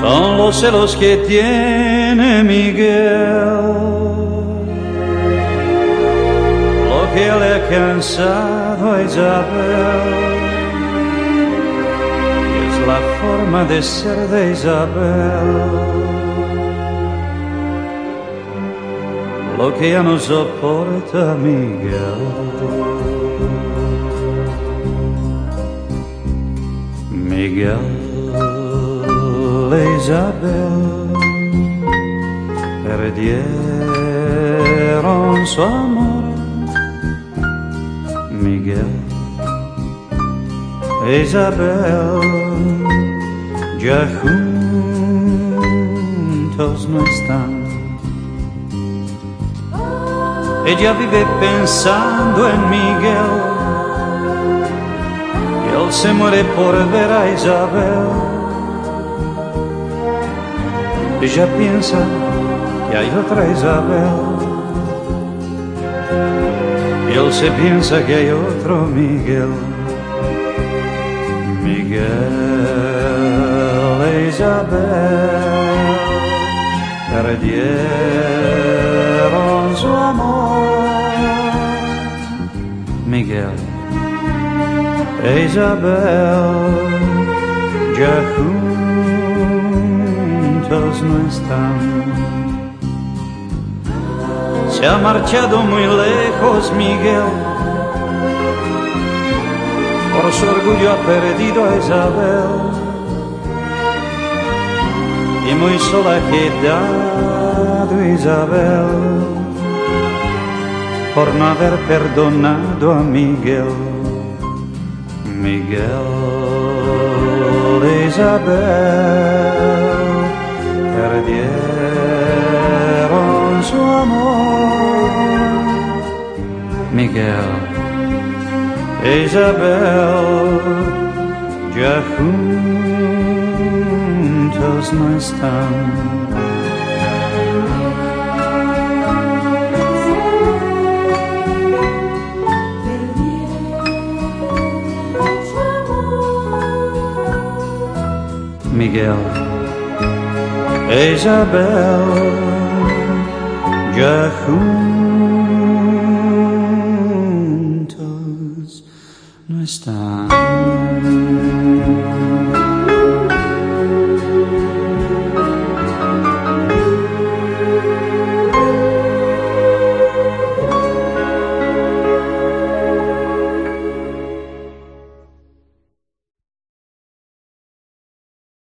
Son los celos que tiene Miguel, lo que le ha cansado a Isabel. Es la forma de ser de Isabel. lo que ya no soporta Miguel. Miguel e Isabel perdieron su amor. Miguel Isabel ya juntos no están. Ella vive pensando en Miguel. Y él se muere por ver a Isabel. Ella piensa que hay otra Isabel. Él se piensa que hay otro Miguel. Miguel e Isabel perdieron su amor. Miguel Isabel ya juntos no están. Se ha marchado muy lejos Miguel, por su orgullo ha perdido a Isabel y muy sola ha quedado Isabel por no haber perdonado a Miguel. Miguel Isabel perdieron su amor. Miguel Isabel ya juntos no están. Miguel Isabel ya juntos no están.